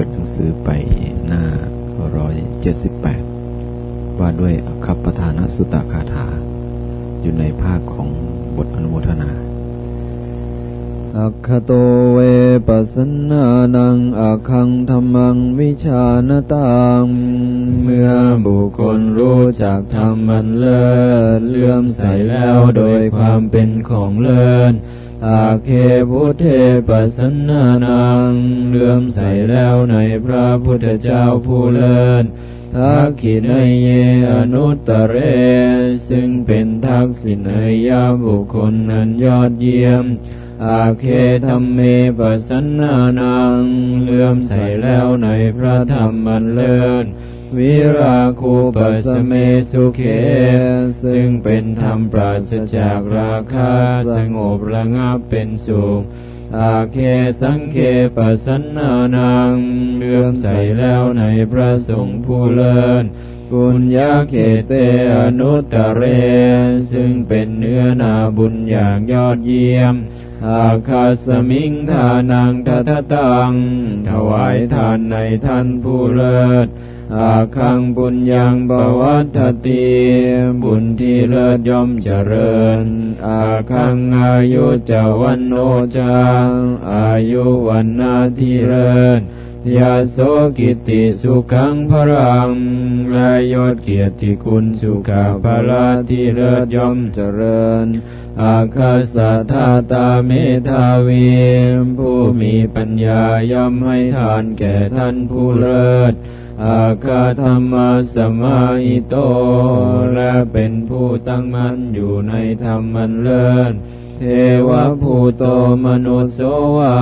ปิดหนังสือไปหน้าร้อยเจ็ดสิบแปดว่าด้วยคับประธานสุตตคาถา อยู่ในภาคของบทอนุโมทนาอัคโตเวปัสนานังอักขังธรรมังวิชานตัง เมื่อบุคคลรู้จักธรรมันเลิศเลื่อมใสแล้วโดยความเป็นของเลิศ อาเคพุทเทปัสนานังเลื่อมใสแล้วในพระพุทธเจ้าผู้เลิศทักขินเยอนุตเร ซึ่งเป็นทักษินยาบุคคลนั้นยอดเยี่ยม อาเคธรรมเมปัสนานังเลื่อมใสแล้วในพระธรรมบันเลิศ วิราคูปัสเมสุเขซึ่งเป็นธรรมปราศจากราคะสงบระงับเป็นสุขอาเคสังเคปัสนานังเลื่อมใสแล้วในพระสงฆ์ผู้เลิศปุญญาเขเตอนุตเร ซึ่งเป็นเนื้อนาบุญอย่างยอดเยี่ยม อาคาสมิงทานังทัตตัง ถวายทานในท่านผู้เลิศ อาคังบุญยังบวัตติบุญที่เลิศย่อมเจริญ อาคังอายุจวันโนจังอายุวันนาที่เลิศยาโสกิติสุขังพรังและยศเกียรติคุณสุขาภลาที่เลิศย่อมเจริญ อาคาสาธาตาเมธาวีผู้มีปัญญาย่อมให้ทานแก่ท่านผู้เลิศ อาคาธรรมสมาหิโต และเป็นผู้ตั้งมั่นอยู่ในธรรมันเลิศเทวภูโตมนุสโสวา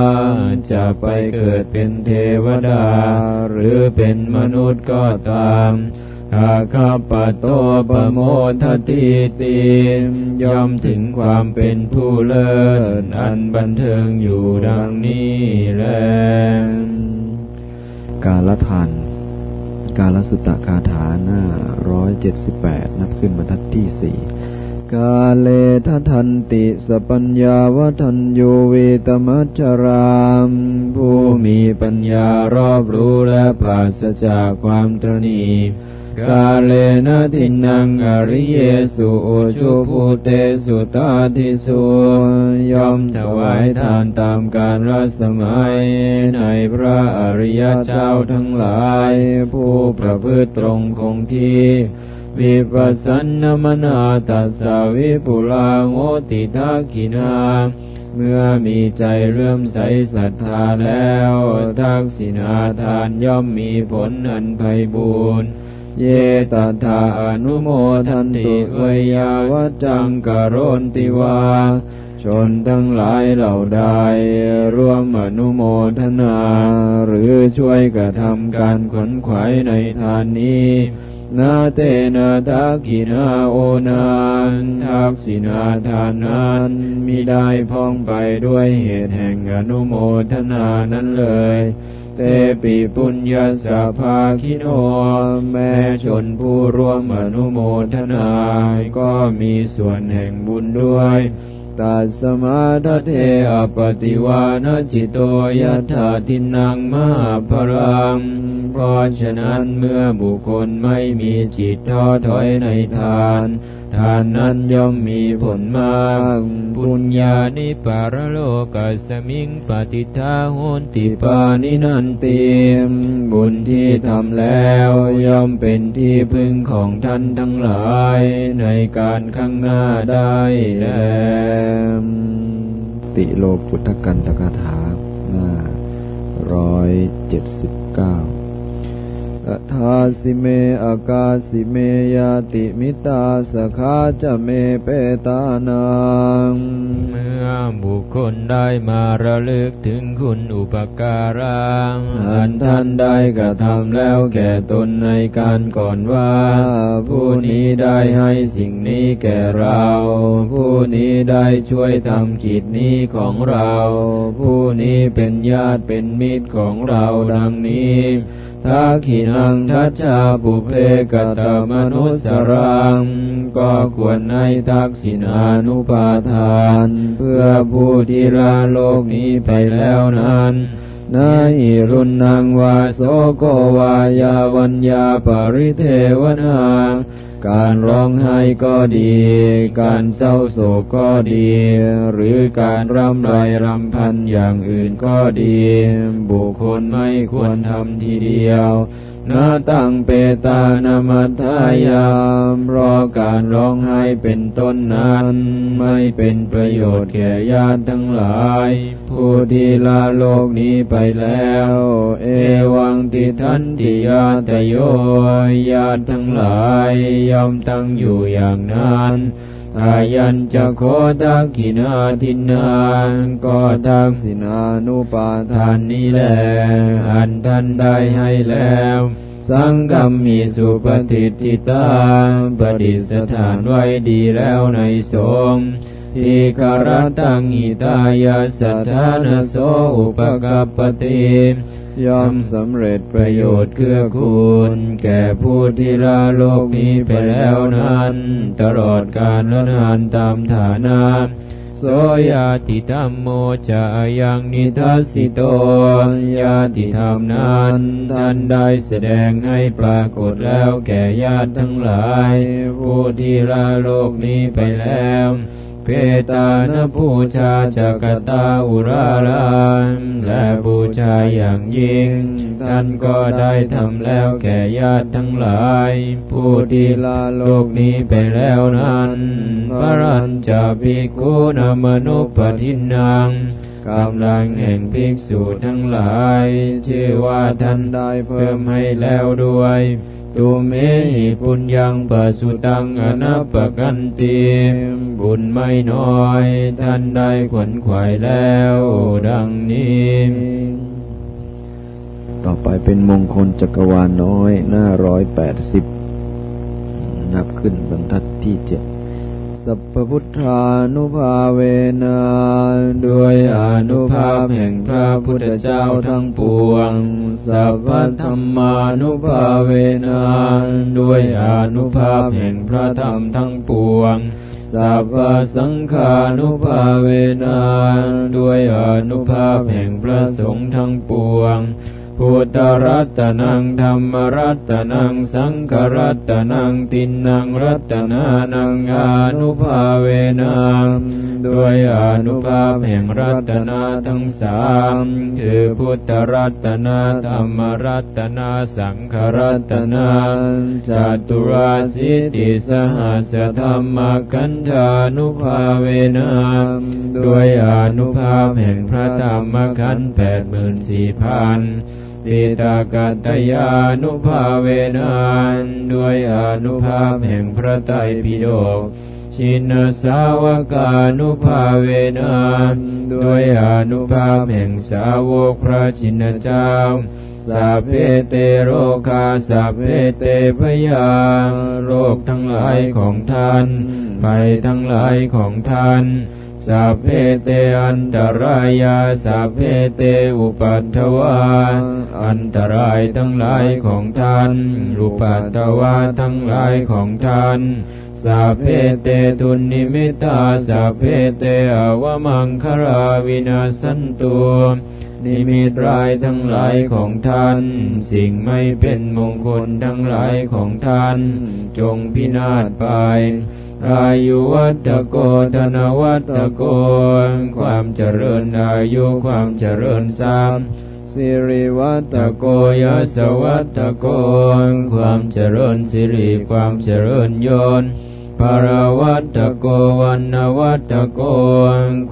จะไปเกิดเป็นเทวดา หรือเป็นมนุษย์ก็ตามอาคาปโตปโมทติติย่อมถึงความเป็นผู้เลิศอันบันเทิงอยู่ดังนี้แลการละทาน กาลสุตคาถาหน้าร้อยเจ็ดสิบแปดนับขึ้นบรรทัดที่สี่กาเลททันติสปัญญาวทันโยเวตมัจราม ผู้มีปัญญารอบรู้และปราศจากความตรณี กาเลนะทินังอริเยสุโอชุภูเตสุตาทิสุยอมถวายทานตามการรัสมัย ในพระอริยเจ้าทั้งหลาย ผู้ประพฤติตรงคงที่วิปัสสนมนาตัสสวิปุลาโงติทักขินาเมื่อมีใจเรื่มใสศรัทธาแล้ว ทักษิณาทานย่อมมีผลอันไพบูรณ์ เยตถาอนุโมทันติเวยาวจังกโรนติวา ชนทั้งหลายเหล่าใดร่วมอนุโมทนา หรือช่วยกระทำการขนขวายในทานนี้นาเตนาทักขินาโอนานทักษินาทานนั้นมิได้พ้องไปด้วยเหตุแห่งอนุโมทนานั้นเลย เตปิปุญญาสภาคิโน แม่ชนผู้ร่วมอนุโมทนา ก็มีส่วนแห่งบุญด้วยตัสมาทเทอปติวานจิตโตยัตถาทินังมหาพรังเพราะฉะนั้นเมื่อบุคคลไม่มีจิตท้อถอยในทาน ทานนั้นย่อมมีผลมากปุญญานิปารโลกัสมิงปฏิทาโหนติปานินันติบุญที่ทำแล้วย่อมเป็นที่พึ่งของท่านทั้งหลาย ในการข้างหน้าได้แลติโลกุตกันตกถาหน้าร้อยเจ็ดสิบเก้า อัทาสิเมอากาสิเมยาติมิตาสขาจะเมเปตานัง เมื่อบุคคลได้มาระลึกถึงคุณอุปการะอันท่านได้กระทำแล้วแก่ตนในการก่อนว่า ผู้นี้ได้ให้สิ่งนี้แก่เรา ผู้นี้ได้ช่วยทำกิจนี้ของเรา ผู้นี้เป็นญาติเป็นมิตรของเราดังนี้ ทักขินังทัชชาปุเพกตมนุสรัง ก็ควรในทักษินานุปาทาน เพื่อผู้ที่ลาโลกนี้ไปแล้วนั้นนาหิรุนังวาโสโกวายาวัญญาปริเทวนา การร้องไห้ก็ดี การเศร้าโศกก็ดี หรือการร่ำไรรำพันอย่างอื่นก็ดี บุคคลไม่ควรทำทีเดียว นาตังเปตานามัทายามรอการร้องไห้เป็นต้นนั้น ไม่เป็นประโยชน์แก่ญาติทั้งหลาย ผู้ที่ลาโลกนี้ไปแล้ว เอวังติทันติยาตโยญาติทั้งหลายย่อมตั้งอยู่อย่างนั้น อายันจะโคตักขินาทินานก็ทักสินานุปาทานนี้แลอันท่านได้ให้แล้ว สังกัมมีสุปฏิทิตาประดิษฐานไว้ดีแล้วในสงฆ์ทีคารตังอิตายาสัทธานโสอุปกัปปติ ย่อมสำเร็จประโยชน์เกื้อกูล แก่ผู้ที่ลาโลกนี้ไปแล้วนั้น ตลอดกาลและนานตามฐานะโสยาติธรรมโมจะยังนิทัสสิโตยาติธรรมนั้นท่านได้แสดงให้ปรากฏแล้วแก่ญาติทั้งหลาย ผู้ที่ลาโลกนี้ไปแล้ว เพตานบูชาจักตาอุราลานและบูชาอย่างยิ่ง ท่านก็ได้ทำแล้วแก่ญาติทั้งหลาย ผู้ที่ลาโลกนี้ไปแล้วนั้น พระรัญจะภิกขุนามนุปทินังกำลังแห่งภิกษุทั้งหลาย ชื่อว่าท่านได้เพิ่มให้แล้วด้วย ตุเมหิปุญญังปัสุตังอนัปกันติบุญไม่น้อย ท่านได้ขวนขวายแล้ว ดังนี้ ต่อไปเป็นมงคลจักรวาลน้อย หน้าร้อยแปดสิบนับขึ้นบรรทัดที่เจ็ด สัพพุทธานุภาเวนะด้วยอนุภาพแห่งพระพุทธเจ้าทั้งปวง สัพพธรรมานุภาเวนะด้วยอนุภาพแห่งพระธรรมทั้งปวง สัพพสังฆานุภาเวนะด้วยอนุภาพแห่งพระสงฆ์ทั้งปวง พุทธรัตนังธรรมรัตนังสังฆรัตนังตินังรัตนานังอนุภาเวนังด้วยอนุภาพแห่งรัตนาทั้งสามคือพุทธรัตนาธรรมรัตนาสังฆรัตนาจตุราสิติสหัสธรรมกันธานุภาเวนังด้วยอนุภาพแห่งพระธรรมขันธ์แปดหมื่นสี่พัน ติตากัตยานุภาเวนานด้วยอนุภาพแห่งพระไตรปิฎกชินสาวกานุภาเวนานด้วยอนุภาพแห่งสาวกพระชินเจ้าสัพเพเตโรคาสัพเพเตภะยาโรคทั้งหลายของท่านภัยทั้งหลายของท่าน สัพเพเตอันตรายาสัพเพเตอุปัททวาอันตรายทั้งหลายของท่านอุปัททวาทั้งหลายของท่านสัพเพเตทุนนิมิตตาสัพเพเตอวมังคลาวินาสสันตุนิมิตรายทั้งหลายของท่าน สิ่งไม่เป็นมงคลทั้งหลายของท่าน จงพินาศไป อายุวัตโกธนวัตโก ความเจริญอายุความเจริญสามสิริวัตโกยสวัตโก ความเจริญสิริความเจริญยนภารวัตโกวันนวัตโก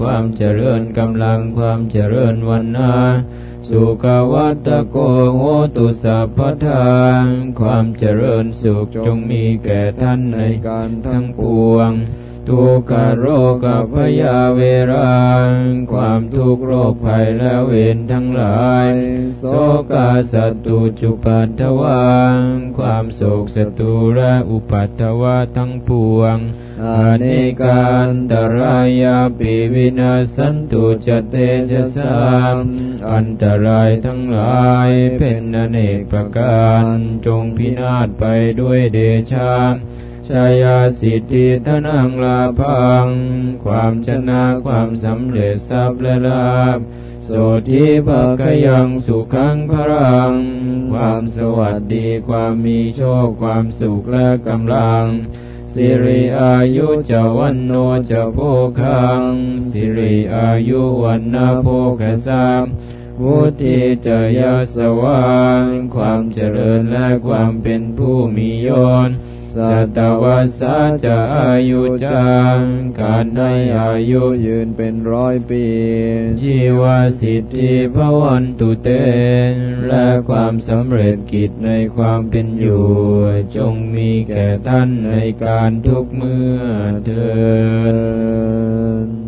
ความเจริญกำลังความเจริญวันนา สุขวัตโกโหตุสัพพทานความเจริญสุขจงมีแก่ท่านในการทั้งปวง ทุกขโรคพยาเวราความทุกโรคภัยและเวรทั้งหลาย โสกาสตุจุปัตถวาความโศกสตุและอุปัตถวาทั้งปวงอเนกันตรายาปิวินาสันตุจเตจสามอันตรายทั้งหลายเป็นอเนกประการ จงพินาศไปด้วยเดชา ชายาสิทธิทนังลาพัง ความชนะความสำเร็จทรัพย์และลาภโสธิภาคยังสุขังพรัง ความสวัสดีความมีโชคความสุขและกำลัง สิริอายุจะวันโนจะโภคัง สิริอายุวันนาโภคสามวุติจะยาสวานความเจริญและความเป็นผู้มียศ สัตวัสสะจะอายุจังการในอายุยืนเป็นร้อยปี ชีวสิทธิพวันตุเตนและความสำเร็จกิจในความเป็นอยู่ จงมีแก่ท่านในการทุกเมื่อเถิด